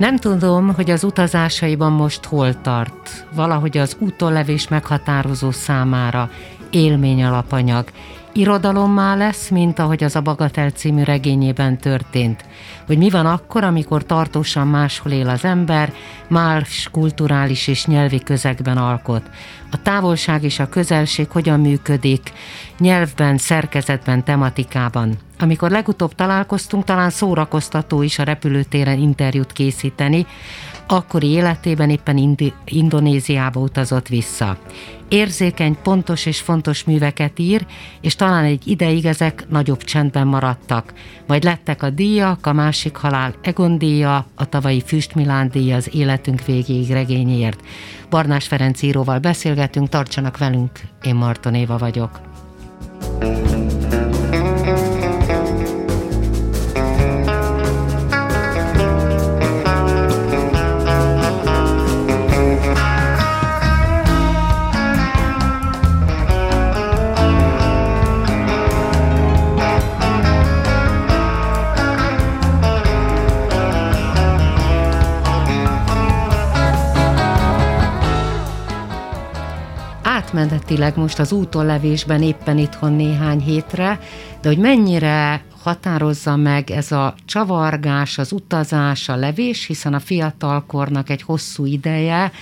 Nem tudom, hogy az utazásaiban most hol tart. Valahogy az útollevés meghatározó számára élmény alapanyag. Irodalommá lesz, mint ahogy az a Bagatel című regényében történt. Hogy mi van akkor, amikor tartósan máshol él az ember, más kulturális és nyelvi közegben alkot. A távolság és a közelség hogyan működik, nyelvben, szerkezetben, tematikában. Amikor legutóbb találkoztunk, talán szórakoztató is a repülőtéren interjút készíteni, akkori életében éppen Indi- Indonéziába utazott vissza. Érzékeny, pontos és fontos műveket ír, és talán egy ideig ezek nagyobb csendben maradtak. Majd lettek a díjak, a másik halál Egon díja, a tavalyi Füst Milán díja az életünk végéig regényért. Barnás Ferenc íróval beszélgetünk, tartsanak velünk, én Marton Éva vagyok. Átmenetileg most az útonlevésben éppen itthon néhány hétre, de hogy mennyire határozza meg ez a csavargás, az utazás, a levés, hiszen a fiatalkornak egy hosszú ideje,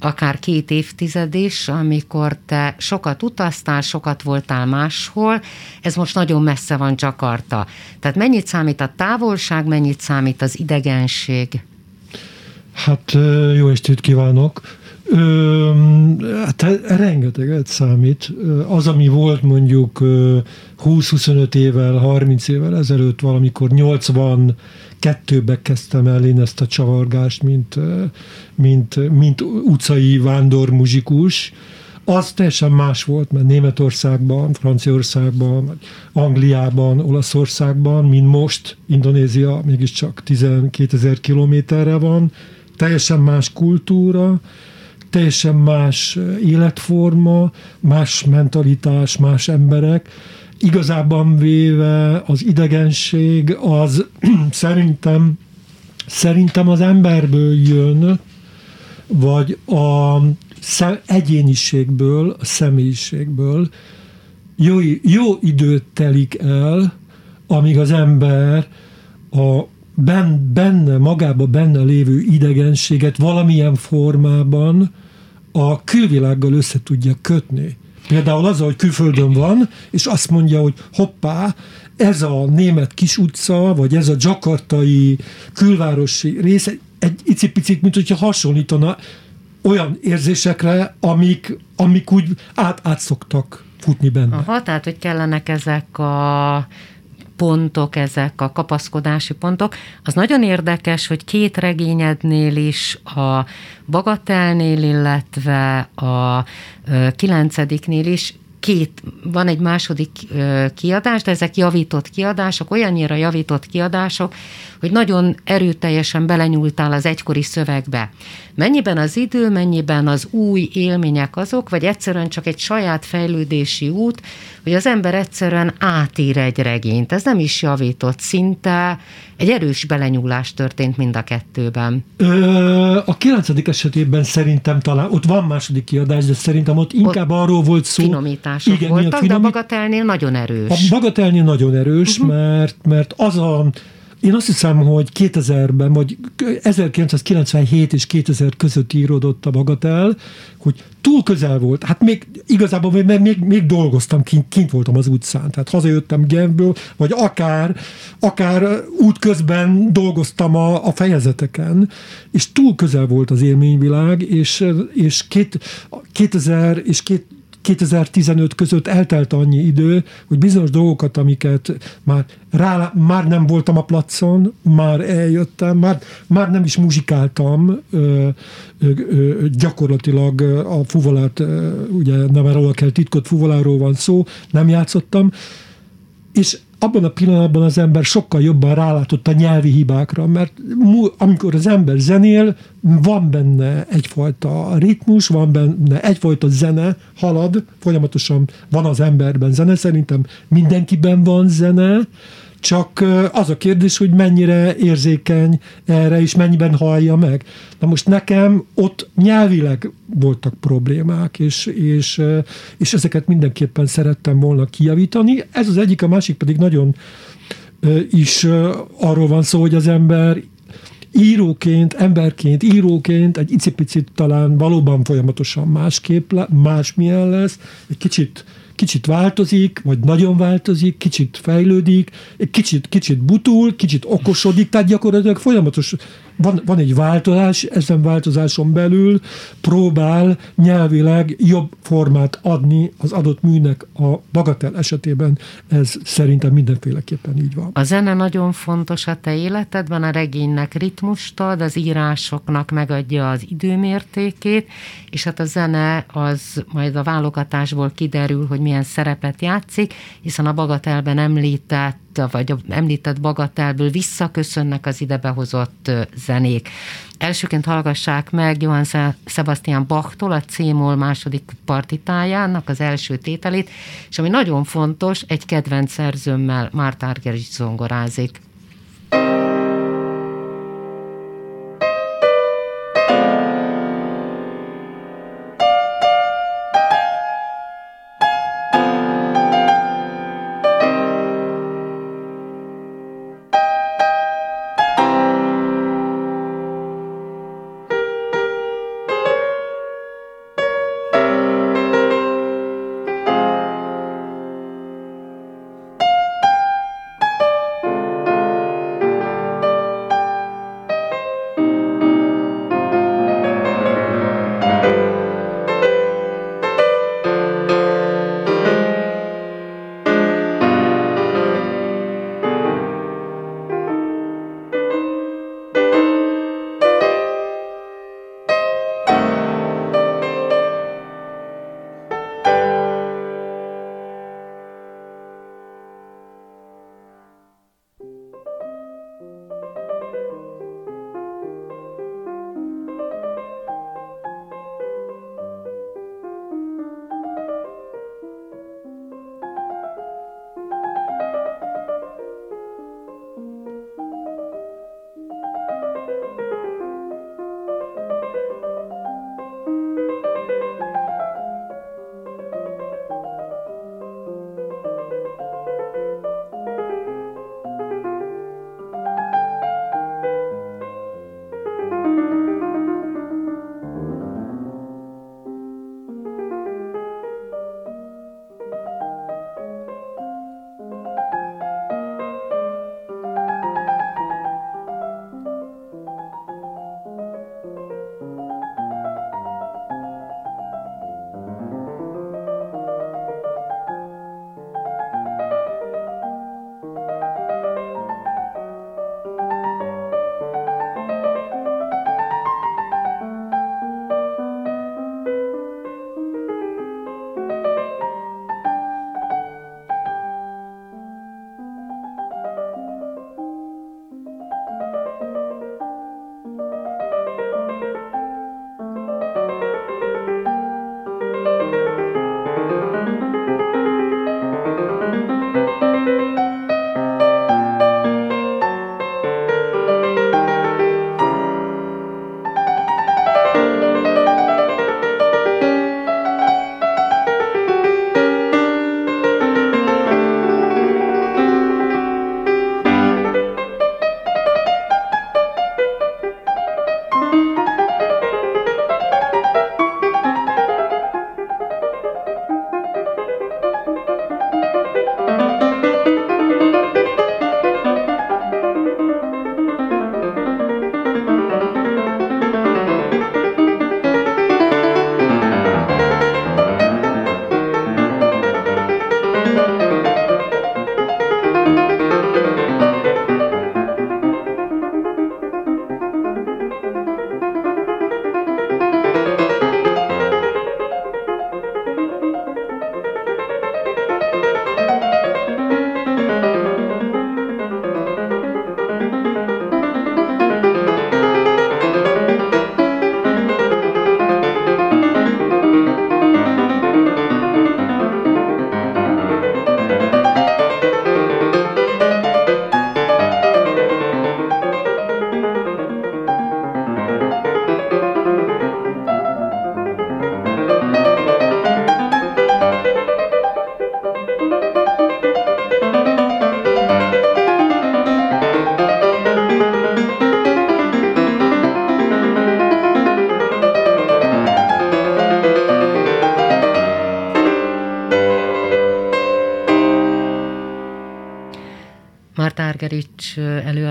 akár két évtized is, amikor te sokat utaztál, sokat voltál máshol, ez most nagyon messze van Csakarta. Tehát mennyit számít a távolság, mennyit számít az idegenség? Hát jó estét kívánok! Ö, hát rengeteget számít. Az, ami volt mondjuk 20-25 évvel, 30 évvel ezelőtt, valamikor 82-be kezdtem el én ezt a csavargást, mint, mint, mint utcai vándormuzsikus, az teljesen más volt, mert Németországban, Franciaországban, Angliában, Olaszországban, mint most, Indonézia mégiscsak 12 ezer kilométerre van, teljesen más kultúra, teljesen más életforma, más mentalitás, más emberek. Igazában véve az idegenség az szerintem szerintem az emberből jön, vagy a egyéniségből, a személyiségből jó, jó időt telik el, amíg az ember a benne, magába benne lévő idegenséget valamilyen formában a külvilággal össze tudja kötni. Például az, hogy külföldön van, és azt mondja, hogy hoppá, ez a német kis utca, vagy ez a jakartai külvárosi rész egy icipicit, mint hogyha hasonlítana olyan érzésekre, amik, amik úgy át, át szoktak futni benne. Aha, tehát, hogy kellenek ezek a pontok, ezek a kapaszkodási pontok. Az nagyon érdekes, hogy két regényednél is, a Bagatelnél, illetve a kilencediknél is két, van egy második kiadás, de ezek javított kiadások, olyannyira javított kiadások, hogy nagyon erőteljesen belenyúltál az egykori szövegbe. Mennyiben az idő, mennyiben az új élmények azok, vagy egyszerűen csak egy saját fejlődési út, hogy az ember egyszerűen átír egy regényt. Ez nem is javított, szinte egy erős belenyúlás történt mind a kettőben. Ö, a kilencedik esetében szerintem talán, ott van második kiadás, de szerintem ott inkább ott arról volt szó. Finomítások igen, voltak, finomít... de a bagatelnél nagyon erős. A bagatelnél nagyon erős, uh-huh. mert, mert az a én azt hiszem, hogy 2000-ben, vagy 1997 és 2000 között íródott a Bagatel, hogy túl közel volt. Hát még igazából még, még, még dolgoztam, kint, kint voltam az utcán. Tehát hazajöttem Genfből, vagy akár, akár útközben dolgoztam a, a fejezeteken, és túl közel volt az élményvilág, és, és két, 2000 és két, 2015 között eltelt annyi idő, hogy bizonyos dolgokat, amiket már, rá, már nem voltam a placon, már eljöttem, már, már nem is muzsikáltam ö, ö, ö, gyakorlatilag a fuvolát, ugye nem erről kell titkot fuvoláról van szó, nem játszottam, és abban a pillanatban az ember sokkal jobban rálátott a nyelvi hibákra, mert amikor az ember zenél, van benne egyfajta ritmus, van benne egyfajta zene, halad, folyamatosan van az emberben zene, szerintem mindenkiben van zene, csak az a kérdés, hogy mennyire érzékeny erre, és mennyiben hallja meg. Na most nekem ott nyelvileg voltak problémák, és, és, és ezeket mindenképpen szerettem volna kijavítani. Ez az egyik, a másik pedig nagyon is arról van szó, hogy az ember íróként, emberként, íróként egy icipicit talán valóban folyamatosan másképp, másmilyen lesz, egy kicsit kicsit változik, vagy nagyon változik, kicsit fejlődik, kicsit, kicsit butul, kicsit okosodik, tehát gyakorlatilag folyamatos van, van egy változás, ezen változáson belül próbál nyelvileg jobb formát adni az adott műnek a bagatel esetében. Ez szerintem mindenféleképpen így van. A zene nagyon fontos a te életedben, a regénynek ritmust ad, az írásoknak megadja az időmértékét, és hát a zene az majd a válogatásból kiderül, hogy milyen szerepet játszik, hiszen a bagatelben említett vagy említett bagatelből visszaköszönnek az idebehozott zenék. Elsőként hallgassák meg Johann Sebastian Bachtól a C-moll második partitájának az első tételét, és ami nagyon fontos, egy kedvenc szerzőmmel Márta Argerich zongorázik. Margerics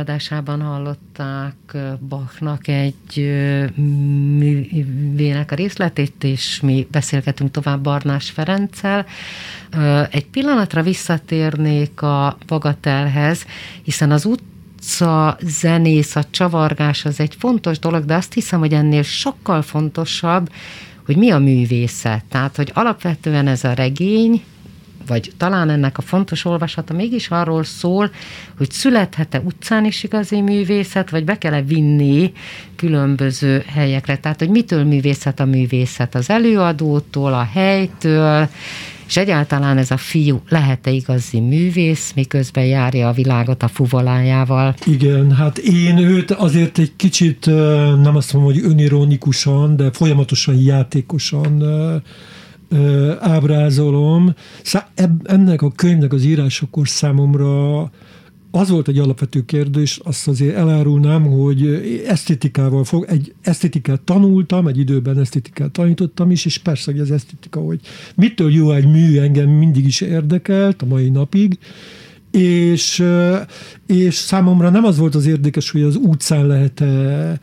előadásában hallották Bachnak egy művének a részletét, és mi beszélgetünk tovább Barnás Ferenccel. Egy pillanatra visszatérnék a Bagatelhez, hiszen az út utca zenész, a csavargás az egy fontos dolog, de azt hiszem, hogy ennél sokkal fontosabb, hogy mi a művészet. Tehát, hogy alapvetően ez a regény, vagy talán ennek a fontos olvasata mégis arról szól, hogy születhet-e utcán is igazi művészet, vagy be kell-e vinni különböző helyekre. Tehát, hogy mitől művészet a művészet? Az előadótól, a helytől, és egyáltalán ez a fiú lehet-e igazi művész, miközben járja a világot a fuvolájával? Igen, hát én őt azért egy kicsit, nem azt mondom, hogy önironikusan, de folyamatosan játékosan ábrázolom. Ennek a könyvnek az írásakor számomra az volt egy alapvető kérdés, azt azért elárulnám, hogy esztétikával fog, egy esztétikát tanultam, egy időben esztétikát tanítottam is, és persze, hogy az esztétika, hogy mitől jó egy mű, engem mindig is érdekelt a mai napig, és, és számomra nem az volt az érdekes, hogy az utcán lehet-e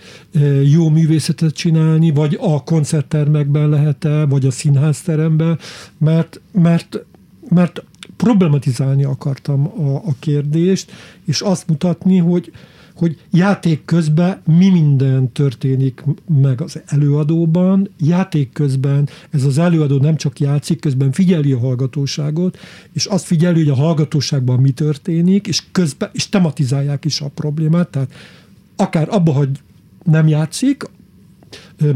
jó művészetet csinálni, vagy a koncerttermekben lehet-e, vagy a színházteremben, mert, mert, mert problematizálni akartam a, a kérdést, és azt mutatni, hogy, hogy játék közben mi minden történik meg az előadóban, játék közben ez az előadó nem csak játszik, közben figyeli a hallgatóságot, és azt figyeli, hogy a hallgatóságban mi történik, és közben, és tematizálják is a problémát, tehát akár abba, hogy nem játszik,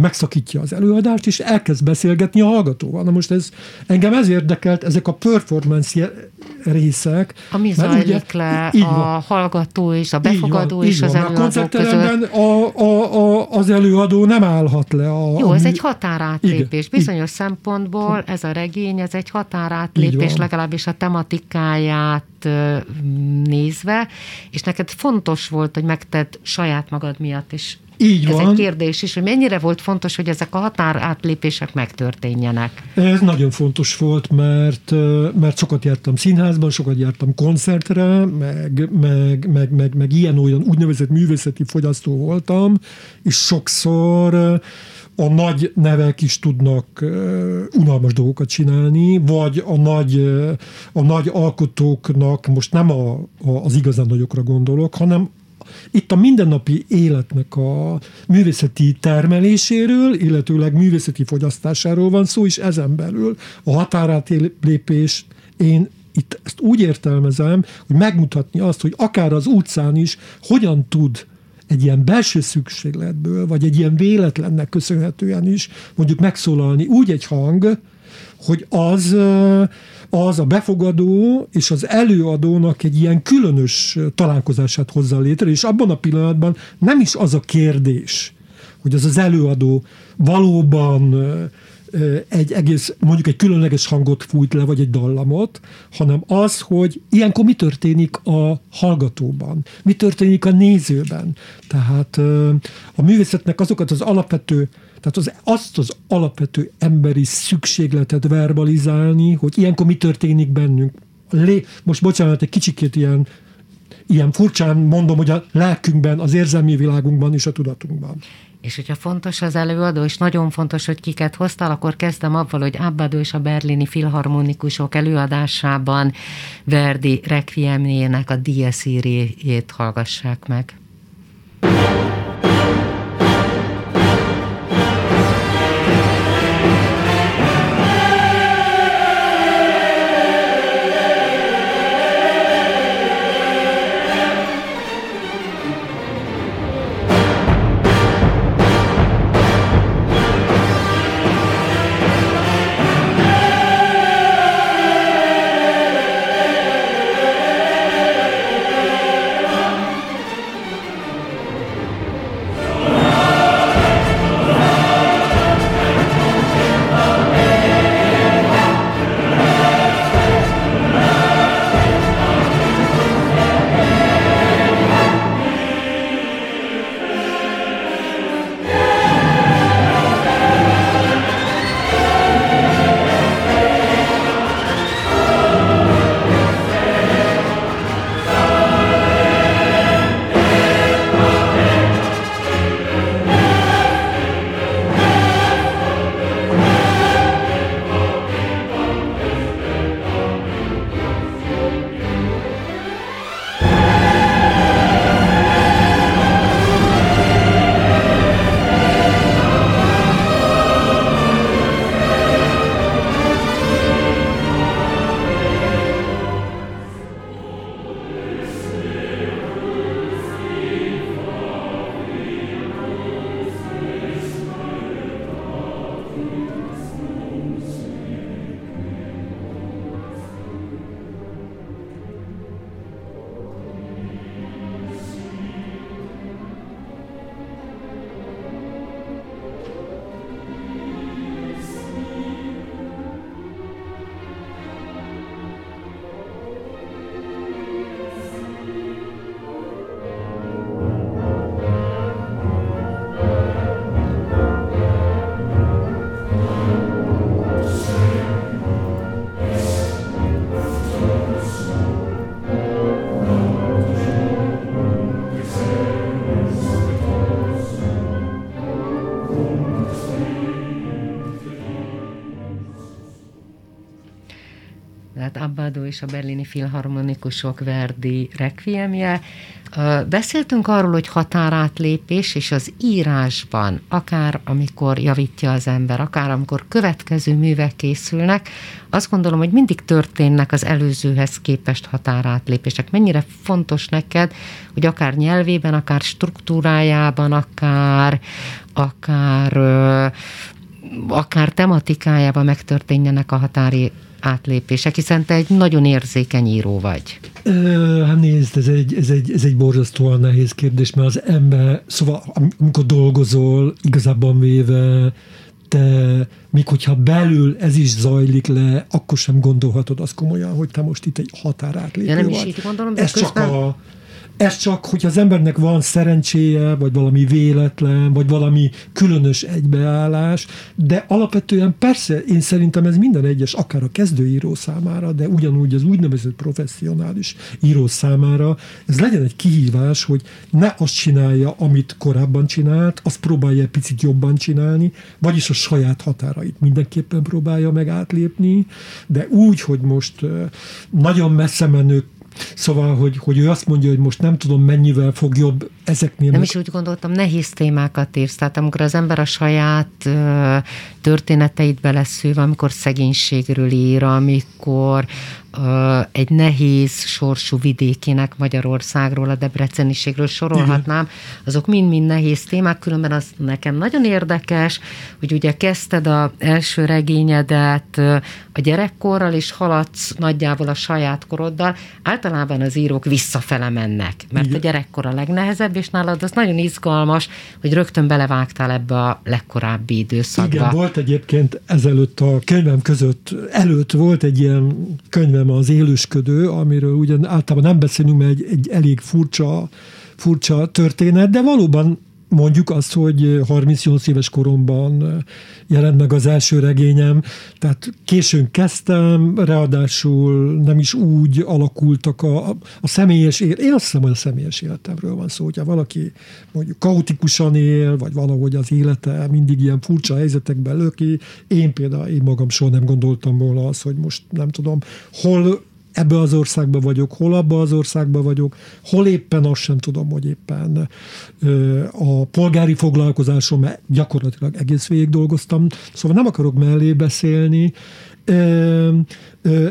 megszakítja az előadást, és elkezd beszélgetni a hallgatóval. Na most ez engem ez érdekelt, ezek a performance részek. Ami zajlik ugye, le a van. hallgató és a befogadó és az előadó A koncertteremben a, a, a, az előadó nem állhat le. A, Jó, ez egy határátlépés. Igen, Bizonyos így. szempontból ez a regény, ez egy határátlépés, legalábbis a tematikáját nézve, és neked fontos volt, hogy megted saját magad miatt is így Ez van. egy kérdés is, hogy mennyire volt fontos, hogy ezek a határátlépések megtörténjenek? Ez nagyon fontos volt, mert, mert sokat jártam színházban, sokat jártam koncertre, meg, meg, meg, meg, meg ilyen-olyan úgynevezett művészeti fogyasztó voltam, és sokszor a nagy nevek is tudnak uh, unalmas dolgokat csinálni, vagy a nagy, uh, a nagy alkotóknak, most nem a, a, az igazán nagyokra gondolok, hanem itt a mindennapi életnek a művészeti termeléséről, illetőleg művészeti fogyasztásáról van szó, és ezen belül a határátlépés én itt ezt úgy értelmezem, hogy megmutatni azt, hogy akár az utcán is hogyan tud egy ilyen belső szükségletből, vagy egy ilyen véletlennek köszönhetően is mondjuk megszólalni úgy egy hang, hogy az az a befogadó és az előadónak egy ilyen különös találkozását hozza létre, és abban a pillanatban nem is az a kérdés, hogy az az előadó valóban egy egész, mondjuk egy különleges hangot fújt le, vagy egy dallamot, hanem az, hogy ilyenkor mi történik a hallgatóban, mi történik a nézőben. Tehát a művészetnek azokat az alapvető tehát az, azt az alapvető emberi szükségletet verbalizálni, hogy ilyenkor mi történik bennünk. Lé, most bocsánat, egy kicsikét ilyen, ilyen furcsán mondom, hogy a lelkünkben, az érzelmi világunkban és a tudatunkban. És hogyha fontos az előadó, és nagyon fontos, hogy kiket hoztál, akkor kezdtem avval, hogy Abbado és a berlini filharmonikusok előadásában Verdi Requiemjének a Dies Irae-jét hallgassák meg. És a berlini filharmonikusok Verdi requiemje. Beszéltünk arról, hogy határátlépés, és az írásban, akár amikor javítja az ember, akár amikor következő művek készülnek, azt gondolom, hogy mindig történnek az előzőhez képest határátlépések. Mennyire fontos neked, hogy akár nyelvében, akár struktúrájában, akár, akár akár tematikájában megtörténjenek a határi átlépések, hiszen te egy nagyon érzékeny író vagy. Hát nézd, ez egy, ez, egy, ez egy borzasztóan nehéz kérdés, mert az ember, szóval amikor dolgozol, igazából véve, te, még hogyha belül ez is zajlik le, akkor sem gondolhatod azt komolyan, hogy te most itt egy határátlépő ja, nem. Is így gondolom, de ez közben... csak a ez csak, hogy az embernek van szerencséje, vagy valami véletlen, vagy valami különös egybeállás, de alapvetően persze én szerintem ez minden egyes, akár a kezdőíró számára, de ugyanúgy az úgynevezett professzionális író számára, ez legyen egy kihívás, hogy ne azt csinálja, amit korábban csinált, azt próbálja egy picit jobban csinálni, vagyis a saját határait mindenképpen próbálja meg átlépni, de úgy, hogy most nagyon messze menő Szóval, hogy, hogy ő azt mondja, hogy most nem tudom mennyivel fog jobb ezeknél. Nem is úgy gondoltam, nehéz témákat írsz. Tehát amikor az ember a saját történeteit beleszűv, amikor szegénységről ír, amikor egy nehéz sorsú vidékének Magyarországról, a Debreceniségről sorolhatnám, azok mind-mind nehéz témák, különben az nekem nagyon érdekes, hogy ugye kezdted a első regényedet a gyerekkorral, és haladsz nagyjából a saját koroddal. Általában az írók visszafele mennek, mert Igen. a gyerekkor a legnehezebb, és nálad az nagyon izgalmas, hogy rögtön belevágtál ebbe a legkorábbi időszakba. Igen, volt egyébként ezelőtt a könyvem között, előtt volt egy ilyen könyvem hanem az élősködő, amiről ugyan általában nem beszélünk, mert egy, egy elég furcsa, furcsa történet, de valóban mondjuk azt, hogy 38 éves koromban jelent meg az első regényem, tehát későn kezdtem, ráadásul nem is úgy alakultak a, a személyes élet. Én azt hiszem, hogy a személyes életemről van szó, hogyha valaki mondjuk kaotikusan él, vagy valahogy az élete mindig ilyen furcsa helyzetekben löki. Én például, én magam soha nem gondoltam volna azt, hogy most nem tudom, hol ebbe az országba vagyok, hol abba az országba vagyok, hol éppen azt sem tudom, hogy éppen a polgári foglalkozásom gyakorlatilag egész végig dolgoztam, szóval nem akarok mellé beszélni.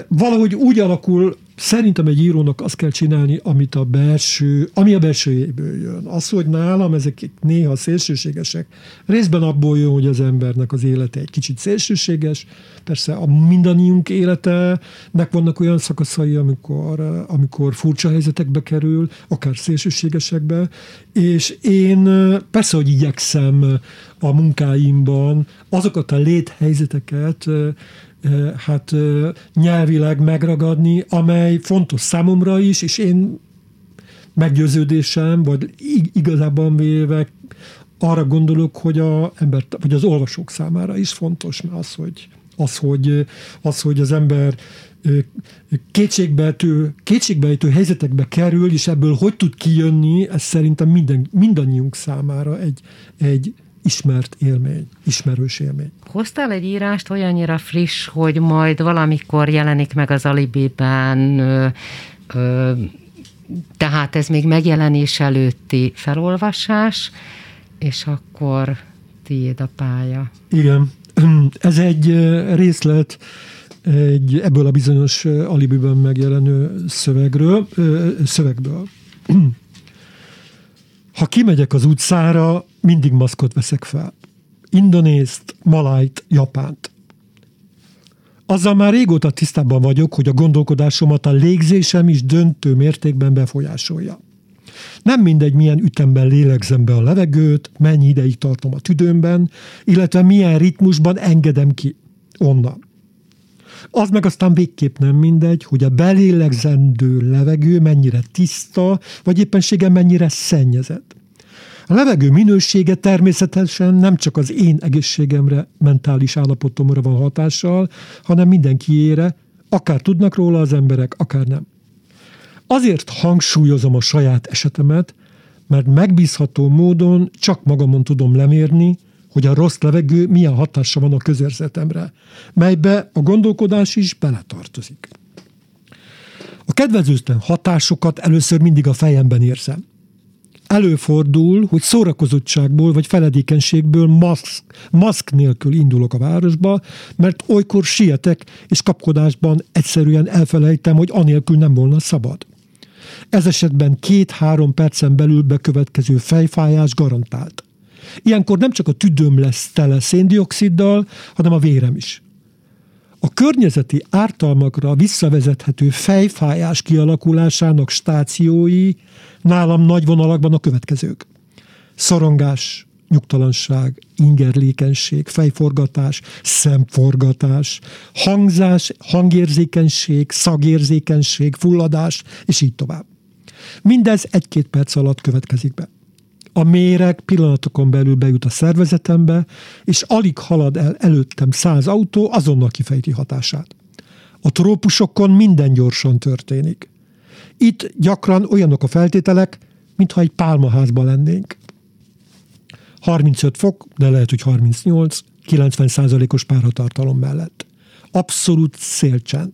Valahogy úgy alakul Szerintem egy írónak azt kell csinálni, amit a belső, ami a belsőjéből jön. Az, hogy nálam ezek néha szélsőségesek, részben abból jön, hogy az embernek az élete egy kicsit szélsőséges. Persze a mindannyiunk életenek vannak olyan szakaszai, amikor, amikor furcsa helyzetekbe kerül, akár szélsőségesekbe, és én persze, hogy igyekszem a munkáimban azokat a léthelyzeteket hát nyelvileg megragadni, amely fontos számomra is, és én meggyőződésem, vagy igazából véve arra gondolok, hogy, a ember, vagy az olvasók számára is fontos, mert az, hogy az, hogy, az, hogy az ember kétségbejtő, kétségbejtő helyzetekbe kerül, és ebből hogy tud kijönni, ez szerintem minden, mindannyiunk számára egy, egy ismert élmény, ismerős élmény. Hoztál egy írást olyannyira friss, hogy majd valamikor jelenik meg az Alibiben, ö, ö, tehát ez még megjelenés előtti felolvasás, és akkor tiéd a pálya. Igen, ez egy részlet egy, ebből a bizonyos Alibiben megjelenő szövegről, szövegből. Ha kimegyek az utcára, mindig maszkot veszek fel. Indonézt, Malajt, Japánt. Azzal már régóta tisztában vagyok, hogy a gondolkodásomat a légzésem is döntő mértékben befolyásolja. Nem mindegy, milyen ütemben lélegzem be a levegőt, mennyi ideig tartom a tüdőmben, illetve milyen ritmusban engedem ki onnan. Az meg aztán végképp nem mindegy, hogy a belélegzendő levegő mennyire tiszta, vagy éppenséggel mennyire szennyezett. A levegő minősége természetesen nem csak az én egészségemre, mentális állapotomra van hatással, hanem mindenkiére, akár tudnak róla az emberek, akár nem. Azért hangsúlyozom a saját esetemet, mert megbízható módon csak magamon tudom lemérni, hogy a rossz levegő milyen hatása van a közérzetemre, melybe a gondolkodás is beletartozik. A kedvezőtlen hatásokat először mindig a fejemben érzem. Előfordul, hogy szórakozottságból vagy feledékenységből maszk, maszk nélkül indulok a városba, mert olykor sietek, és kapkodásban egyszerűen elfelejtem, hogy anélkül nem volna szabad. Ez esetben két-három percen belül bekövetkező fejfájás garantált. Ilyenkor nem csak a tüdőm lesz tele széndioksziddal, hanem a vérem is. A környezeti ártalmakra visszavezethető fejfájás kialakulásának stációi nálam nagy vonalakban a következők. Szorongás, nyugtalanság, ingerlékenység, fejforgatás, szemforgatás, hangzás, hangérzékenység, szagérzékenység, fulladás, és így tovább. Mindez egy-két perc alatt következik be a méreg pillanatokon belül bejut a szervezetembe, és alig halad el előttem száz autó, azonnal kifejti hatását. A trópusokon minden gyorsan történik. Itt gyakran olyanok a feltételek, mintha egy pálmaházban lennénk. 35 fok, de lehet, hogy 38, 90 os páratartalom mellett. Abszolút szélcsend.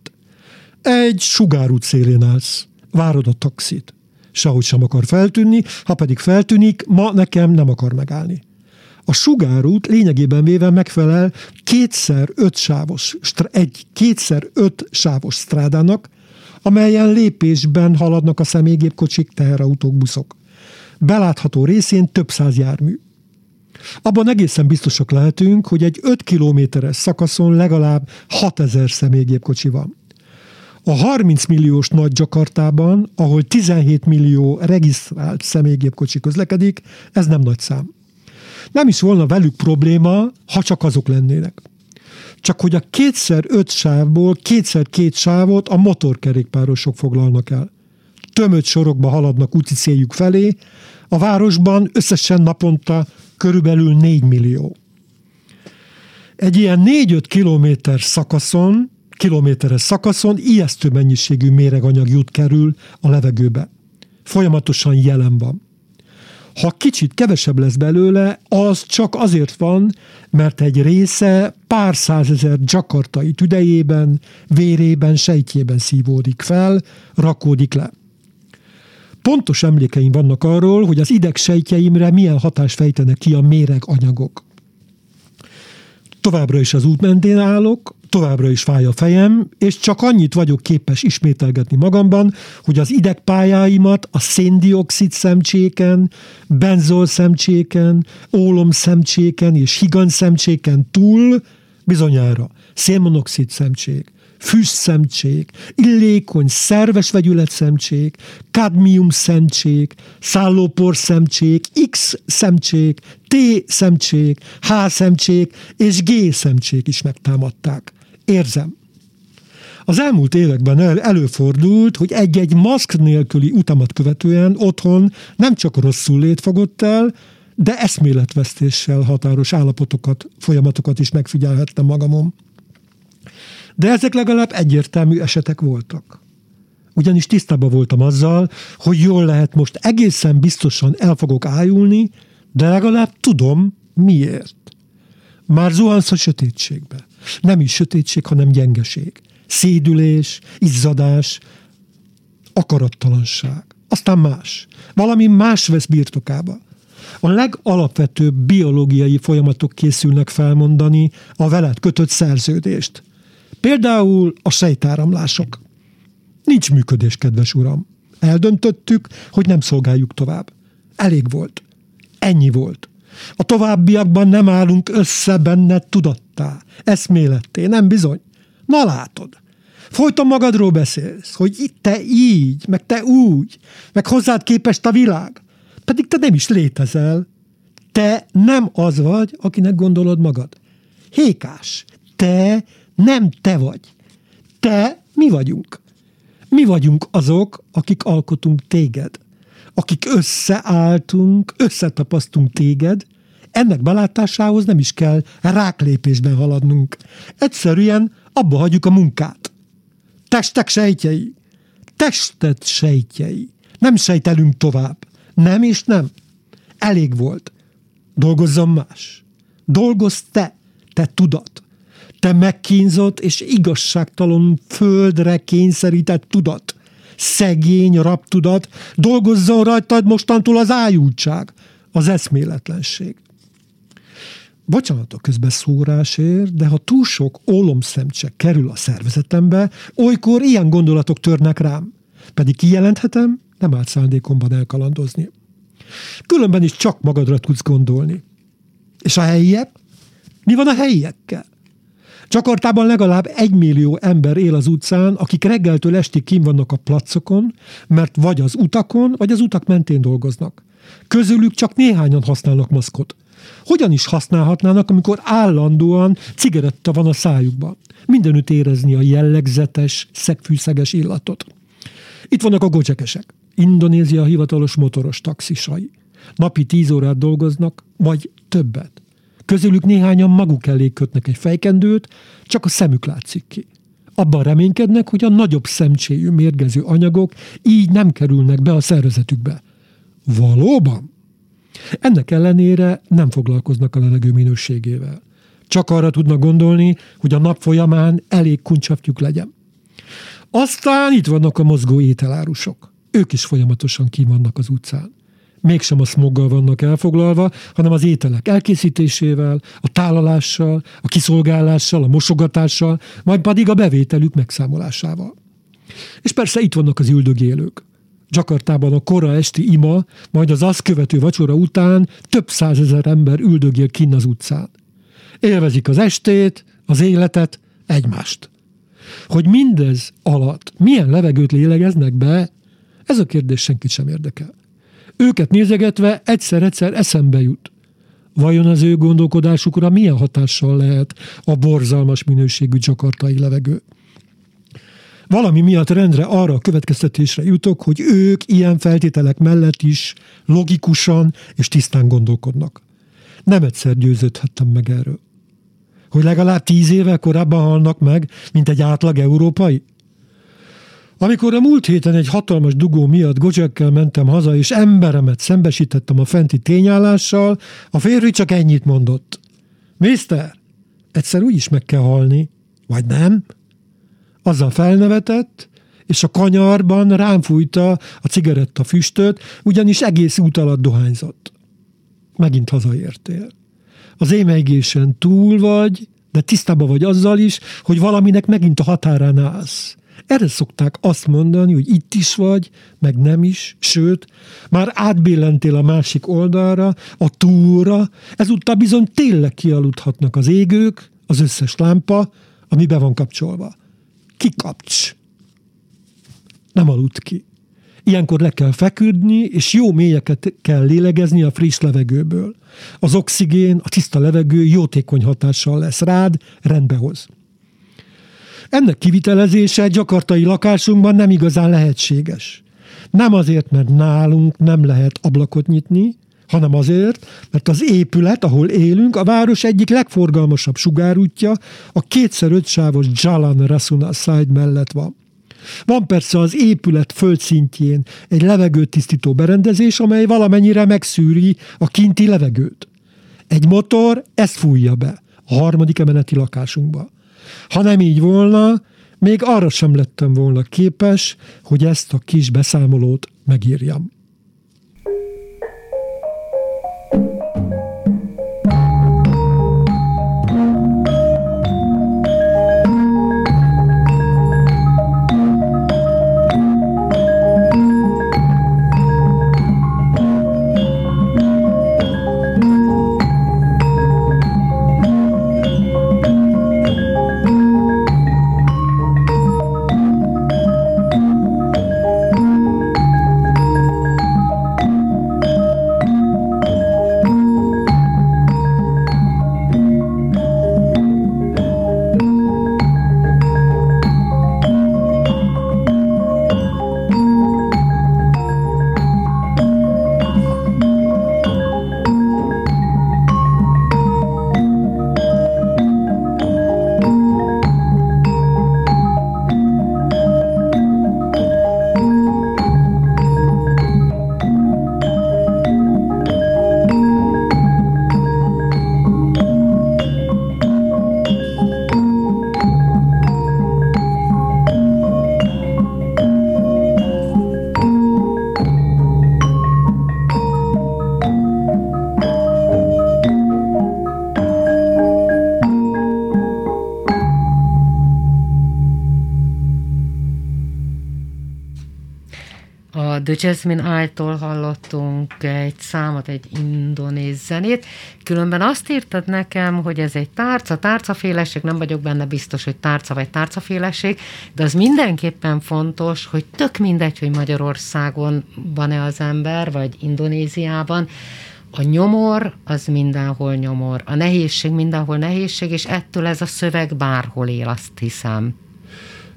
Egy sugárút szélén állsz, várod a taxit sehogy sem akar feltűnni, ha pedig feltűnik, ma nekem nem akar megállni. A sugárút lényegében véve megfelel kétszer öt sávos, egy kétszer öt sávos strádának, amelyen lépésben haladnak a személygépkocsik, teherautók, buszok. Belátható részén több száz jármű. Abban egészen biztosak lehetünk, hogy egy 5 kilométeres szakaszon legalább 6000 személygépkocsi van. A 30 milliós nagy Jakartában, ahol 17 millió regisztrált személygépkocsi közlekedik, ez nem nagy szám. Nem is volna velük probléma, ha csak azok lennének. Csak hogy a kétszer öt sávból kétszer két sávot a motorkerékpárosok foglalnak el. Tömött sorokba haladnak úti céljuk felé, A városban összesen naponta körülbelül 4 millió. Egy ilyen 4-5 kilométer szakaszon, kilométeres szakaszon ijesztő mennyiségű méreganyag jut kerül a levegőbe. Folyamatosan jelen van. Ha kicsit kevesebb lesz belőle, az csak azért van, mert egy része pár százezer gyakartai tüdejében, vérében, sejtjében szívódik fel, rakódik le. Pontos emlékeim vannak arról, hogy az sejtjeimre milyen hatást fejtenek ki a méreganyagok. Továbbra is az út mentén állok, továbbra is fáj a fejem, és csak annyit vagyok képes ismételgetni magamban, hogy az idegpályáimat a széndiokszid szemcséken, benzol szemcséken, ólom szemcséken és higan szemcséken túl bizonyára szénmonoxid szemcsék, szemcsék, illékony, szerves vegyület szemcsék, kadmium szemcsék, szállópor szemcsék, X szemcsék, T szemcsék, H szemcsék és G szemcsék is megtámadták. Érzem. Az elmúlt években előfordult, hogy egy-egy maszk nélküli utamat követően otthon nem csak rosszul létfogott el, de eszméletvesztéssel határos állapotokat, folyamatokat is megfigyelhettem magamon. De ezek legalább egyértelmű esetek voltak. Ugyanis tisztában voltam azzal, hogy jól lehet most egészen biztosan el fogok ájulni, de legalább tudom, miért. Már zuhansz a sötétségbe. Nem is sötétség, hanem gyengeség. Szédülés, izzadás, akarattalanság. Aztán más. Valami más vesz birtokába. A legalapvetőbb biológiai folyamatok készülnek felmondani a veled kötött szerződést. Például a sejtáramlások. Nincs működés, kedves uram. Eldöntöttük, hogy nem szolgáljuk tovább. Elég volt. Ennyi volt. A továbbiakban nem állunk össze benned tudattá, eszméletté, nem bizony. Na látod. Folyton magadról beszélsz, hogy te így, meg te úgy, meg hozzád képest a világ. Pedig te nem is létezel. Te nem az vagy, akinek gondolod magad. Hékás, te nem te vagy. Te mi vagyunk. Mi vagyunk azok, akik alkotunk téged. Akik összeálltunk, összetapasztunk téged, ennek belátásához nem is kell ráklépésben haladnunk. Egyszerűen abba hagyjuk a munkát. Testek sejtjei. Testet sejtjei. Nem sejtelünk tovább. Nem és nem. Elég volt. Dolgozzon más. Dolgozz te. Te tudat. Te megkínzott és igazságtalan földre kényszerített tudat. Szegény rabtudat. Dolgozzon rajtad mostantól az ájultság. Az eszméletlenség. Bocsánat a közbeszórásért, de ha túl sok ólomszemcse kerül a szervezetembe, olykor ilyen gondolatok törnek rám. Pedig kijelenthetem, nem állt szándékomban elkalandozni. Különben is csak magadra tudsz gondolni. És a helyiek? Mi van a helyiekkel? Csakartában legalább egy millió ember él az utcán, akik reggeltől estig kim vannak a placokon, mert vagy az utakon, vagy az utak mentén dolgoznak. Közülük csak néhányan használnak maszkot. Hogyan is használhatnának, amikor állandóan cigaretta van a szájukban? Mindenütt érezni a jellegzetes, szegfűszeges illatot. Itt vannak a gocsekesek. Indonézia hivatalos motoros taxisai. Napi tíz órát dolgoznak, vagy többet. Közülük néhányan maguk elé kötnek egy fejkendőt, csak a szemük látszik ki. Abban reménykednek, hogy a nagyobb szemcséjű mérgező anyagok így nem kerülnek be a szervezetükbe. Valóban? Ennek ellenére nem foglalkoznak a levegő minőségével. Csak arra tudnak gondolni, hogy a nap folyamán elég kuncsaftjuk legyen. Aztán itt vannak a mozgó ételárusok. Ők is folyamatosan kivannak az utcán. Mégsem a smoggal vannak elfoglalva, hanem az ételek elkészítésével, a tálalással, a kiszolgálással, a mosogatással, majd pedig a bevételük megszámolásával. És persze itt vannak az üldögélők. Jakartában a kora esti ima, majd az azt követő vacsora után több százezer ember üldögél kinn az utcán. Élvezik az estét, az életet, egymást. Hogy mindez alatt milyen levegőt lélegeznek be, ez a kérdés senkit sem érdekel. Őket nézegetve egyszer-egyszer eszembe jut. Vajon az ő gondolkodásukra milyen hatással lehet a borzalmas minőségű csakartai levegő? valami miatt rendre arra a következtetésre jutok, hogy ők ilyen feltételek mellett is logikusan és tisztán gondolkodnak. Nem egyszer győződhettem meg erről. Hogy legalább tíz évvel korábban halnak meg, mint egy átlag európai? Amikor a múlt héten egy hatalmas dugó miatt gocsekkel mentem haza, és emberemet szembesítettem a fenti tényállással, a férfi csak ennyit mondott. Mister, egyszer úgy is meg kell halni, vagy nem? Azzal felnevetett, és a kanyarban rám fújta a cigaretta füstöt, ugyanis egész út alatt dohányzott. Megint hazaértél. Az émeigésen túl vagy, de tisztában vagy azzal is, hogy valaminek megint a határán állsz. Erre szokták azt mondani, hogy itt is vagy, meg nem is, sőt, már átbillentél a másik oldalra, a túra, ezúttal bizony tényleg kialudhatnak az égők, az összes lámpa, ami be van kapcsolva. Kikapcs. Nem aludt ki. Ilyenkor le kell feküdni, és jó mélyeket kell lélegezni a friss levegőből. Az oxigén, a tiszta levegő jótékony hatással lesz rád, rendbehoz. Ennek kivitelezése gyakartai lakásunkban nem igazán lehetséges. Nem azért, mert nálunk nem lehet ablakot nyitni, hanem azért, mert az épület, ahol élünk, a város egyik legforgalmasabb sugárútja, a kétszer ötsávos Jalan Rasuna side mellett van. Van persze az épület földszintjén egy levegőtisztító berendezés, amely valamennyire megszűri a kinti levegőt. Egy motor ezt fújja be a harmadik emeleti lakásunkba. Ha nem így volna, még arra sem lettem volna képes, hogy ezt a kis beszámolót megírjam. The Jasmine Eye-tól hallottunk egy számot, egy indonéz zenét. Különben azt írtad nekem, hogy ez egy tárca, tárcaféleség, nem vagyok benne biztos, hogy tárca vagy tárcaféleség, de az mindenképpen fontos, hogy tök mindegy, hogy Magyarországon van-e az ember, vagy Indonéziában, a nyomor az mindenhol nyomor, a nehézség mindenhol nehézség, és ettől ez a szöveg bárhol él, azt hiszem.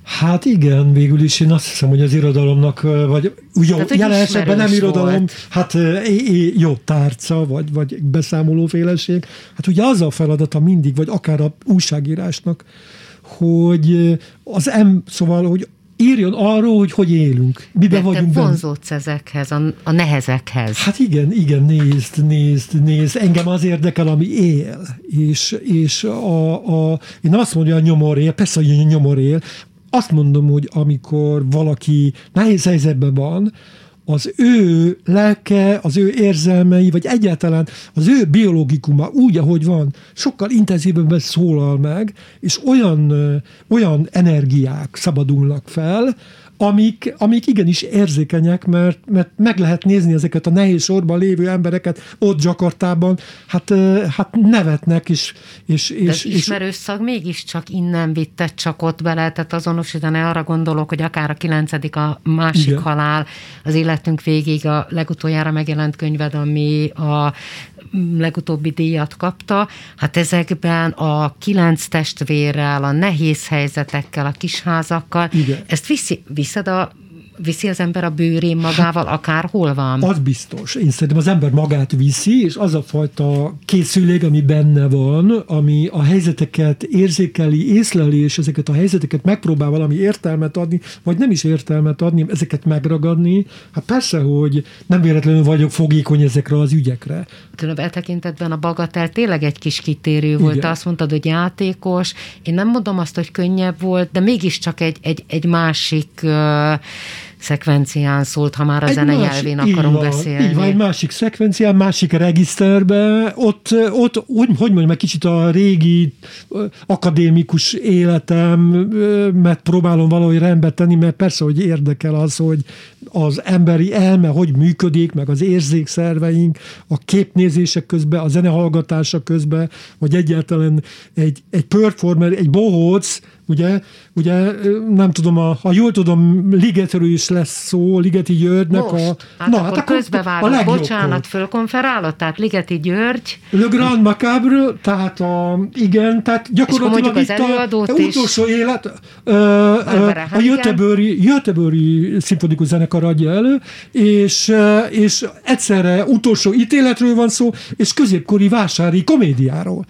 Hát igen, végül is én azt hiszem, hogy az irodalomnak, vagy jó, Tehát, jelen esetben nem irodalom, volt. hát jó, tárca, vagy, vagy beszámolóféleség. Hát ugye az a feladata mindig, vagy akár a újságírásnak, hogy az em, szóval, hogy írjon arról, hogy hogy élünk, miben De vagyunk te vonzódsz benne. ezekhez, a, a nehezekhez. Hát igen, igen, nézd, nézd, nézd. Engem az érdekel, ami él. És, és a, a, én azt mondja, a nyomor él, persze, hogy a nyomor él, azt mondom, hogy amikor valaki nehéz helyzetben van, az ő lelke, az ő érzelmei, vagy egyáltalán az ő biológikuma úgy, ahogy van, sokkal intenzívebben szólal meg, és olyan, olyan energiák szabadulnak fel, amik, amik igenis érzékenyek, mert, mert meg lehet nézni ezeket a nehéz sorban lévő embereket ott Jakartában, hát, hát nevetnek, és... és, és, és ismerős szag mégiscsak innen vitte, csak ott be lehetett azonosítani. Arra gondolok, hogy akár a kilencedik, a másik Igen. halál, az életünk végig a legutoljára megjelent könyved, ami a legutóbbi díjat kapta. Hát ezekben a kilenc testvérrel, a nehéz helyzetekkel, a kisházakkal, Igen. ezt viszi, viszed kakssada viszi az ember a bőrén magával, akár hol van? Az biztos. Én szerintem az ember magát viszi, és az a fajta készülék, ami benne van, ami a helyzeteket érzékeli, észleli, és ezeket a helyzeteket megpróbál valami értelmet adni, vagy nem is értelmet adni, ezeket megragadni. Hát persze, hogy nem véletlenül vagyok fogékony ezekre az ügyekre. Különben tekintetben a Bagatel tényleg egy kis kitérő volt. Igen. Azt mondtad, hogy játékos. Én nem mondom azt, hogy könnyebb volt, de mégiscsak egy, egy, egy másik uh, szekvencián szólt, ha már a egy zene másik, nyelvén akarunk van, beszélni. Így van, egy másik szekvencián, másik regiszterbe, ott, ott hogy, hogy mondjam, egy kicsit a régi akadémikus életem, mert próbálom valahogy rendbe tenni, mert persze, hogy érdekel az, hogy az emberi elme hogy működik, meg az érzékszerveink, a képnézések közben, a zenehallgatása közben, vagy egyáltalán egy, egy performer, egy bohóc, ugye, ugye nem tudom, a, ha jól tudom, Ligetről is lesz szó, Ligeti Györgynek Most. a... Hát na, akkor hát közbevágok, a bocsánat, fölkonferálod, tehát Ligeti György. Le Grand Macabre, tehát a, igen, tehát gyakorlatilag itt a, a utolsó élet, ö, ö, a Göteborgi, Göteborgi szimfonikus zenekar adja elő, és, és egyszerre utolsó ítéletről van szó, és középkori vásári komédiáról.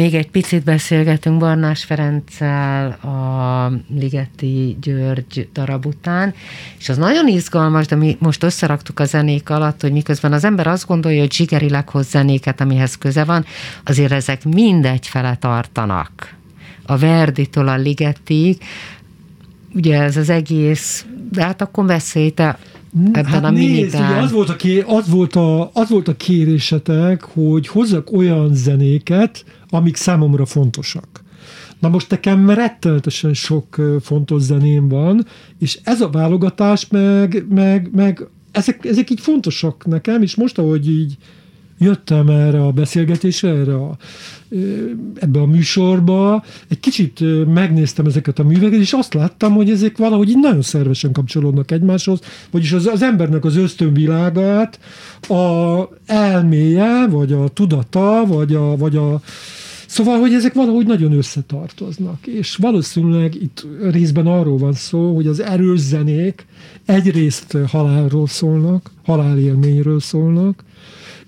Még egy picit beszélgetünk Barnás Ferenccel a Ligeti György darab után, és az nagyon izgalmas, de mi most összeraktuk a zenék alatt, hogy miközben az ember azt gondolja, hogy zsigerileg hoz zenéket, amihez köze van, azért ezek mindegy fele tartanak. A Verditől a Ligetig, ugye ez az egész, de hát akkor beszélj te ebben hát a nézd, ugye az volt, a ké, az, volt a, az volt a kérésetek, hogy hozzak olyan zenéket, amik számomra fontosak. Na most nekem rettenetesen sok fontos zeném van, és ez a válogatás meg, meg, meg ezek, ezek így fontosak nekem, és most, ahogy így jöttem erre a beszélgetésre, erre a, ebbe a műsorba, egy kicsit megnéztem ezeket a műveket, és azt láttam, hogy ezek valahogy így nagyon szervesen kapcsolódnak egymáshoz, vagyis az, az embernek az ösztönvilágát a elméje, vagy a tudata, vagy a, vagy a Szóval, hogy ezek valahogy nagyon összetartoznak, és valószínűleg itt részben arról van szó, hogy az erős zenék egyrészt halálról szólnak, halálélményről szólnak,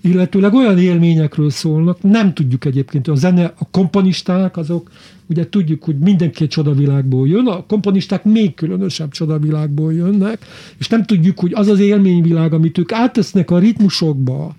illetőleg olyan élményekről szólnak, nem tudjuk egyébként, a zene, a komponisták azok, ugye tudjuk, hogy mindenki egy csodavilágból jön, a komponisták még különösebb csodavilágból jönnek, és nem tudjuk, hogy az az élményvilág, amit ők átesznek a ritmusokba,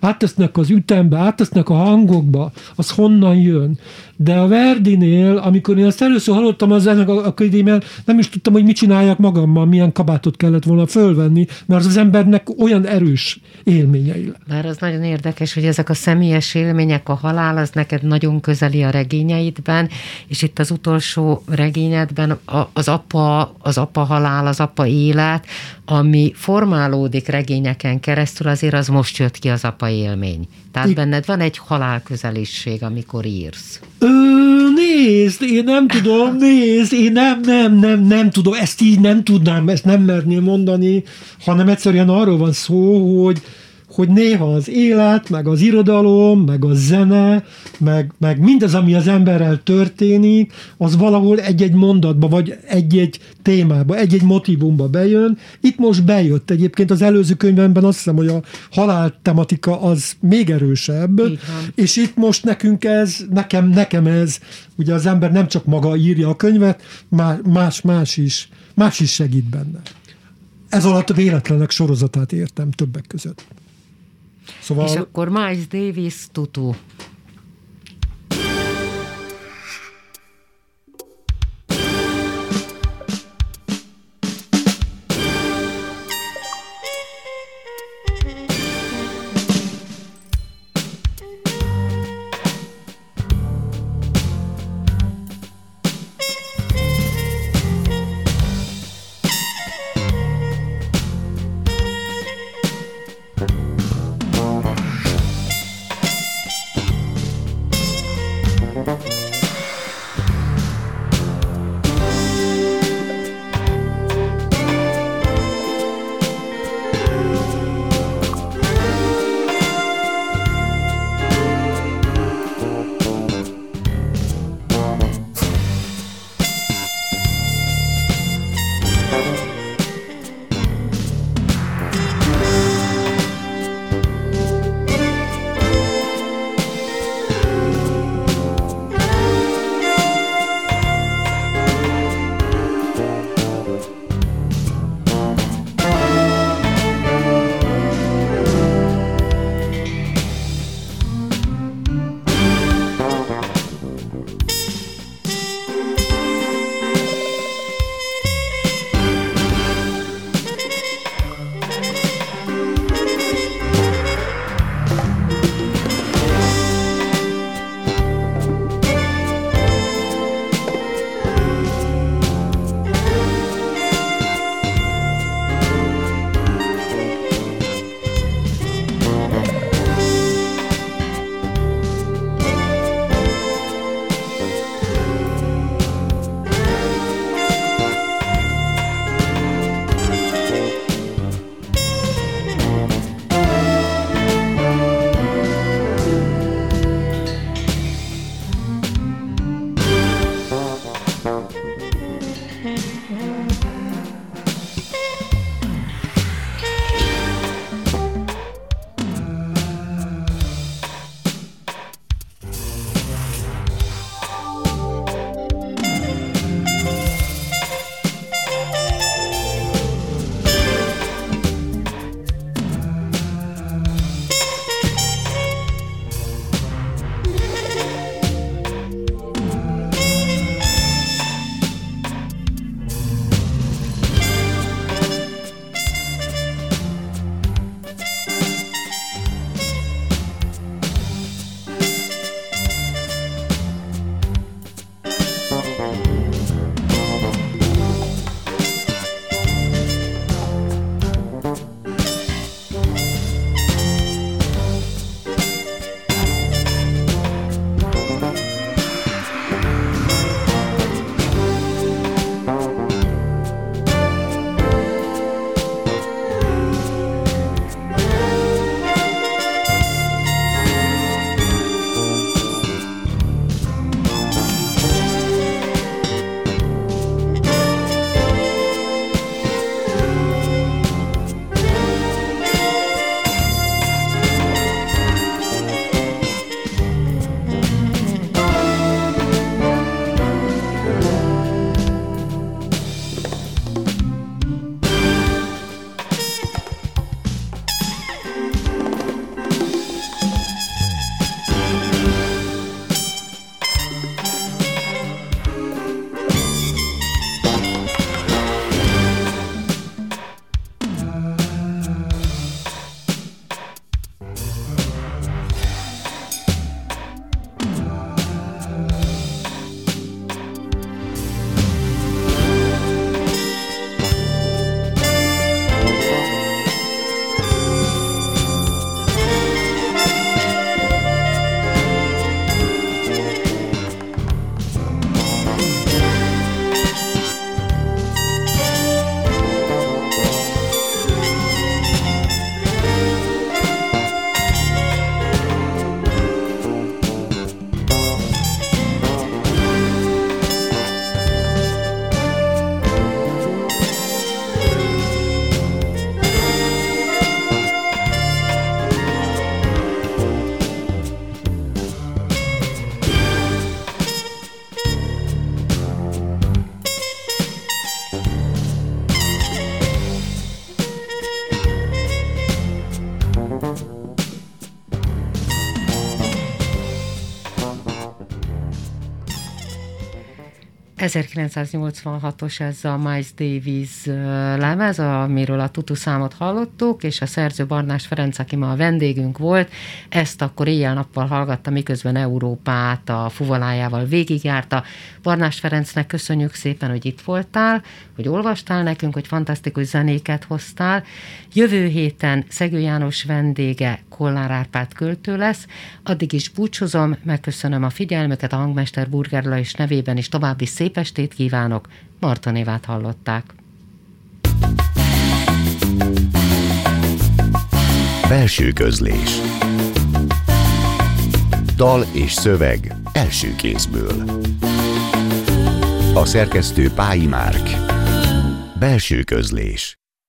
áttesznek az ütembe, áttesznek a hangokba, az honnan jön. De a Verdinél, amikor én azt először hallottam az ennek a akadémián, nem is tudtam, hogy mit csináljak magammal, milyen kabátot kellett volna fölvenni, mert az, az embernek olyan erős élményei. Bár az nagyon érdekes, hogy ezek a személyes élmények, a halál, az neked nagyon közeli a regényeidben, és itt az utolsó regényedben az apa, az apa halál, az apa élet, ami formálódik regényeken keresztül, azért az most jött ki az apa élmény. Tehát I- benned van egy halálközeliség, amikor írsz. Ö, nézd, én nem tudom, nézd, én nem, nem, nem, nem tudom, ezt így nem tudnám, ezt nem merném mondani, hanem egyszerűen arról van szó, hogy, hogy néha az élet, meg az irodalom, meg a zene, meg, meg mindez, ami az emberrel történik, az valahol egy-egy mondatba, vagy egy-egy témába, egy-egy motivumba bejön. Itt most bejött egyébként az előző könyvemben azt hiszem, hogy a halál tematika az még erősebb, és itt most nekünk ez, nekem, nekem ez, ugye az ember nem csak maga írja a könyvet, más, más is, más is segít benne. Ez alatt a véletlenek sorozatát értem többek között. Szóval... És akkor Miles Davis tutu. 1986-os ez a Miles Davis lemez, amiről a Tutu számot hallottuk, és a szerző Barnás Ferenc, aki ma a vendégünk volt, ezt akkor éjjel-nappal hallgatta, miközben Európát a fuvalájával végigjárta. Barnás Ferencnek köszönjük szépen, hogy itt voltál, hogy olvastál nekünk, hogy fantasztikus zenéket hoztál. Jövő héten Szegő János vendége Kollár Árpád költő lesz. Addig is búcsúzom, megköszönöm a figyelmüket a hangmester Burgerla és nevében is további szép estét kívánok. Marta Névát hallották. Belső közlés Dal és szöveg első kézből A szerkesztő Pályi Márk Belső közlés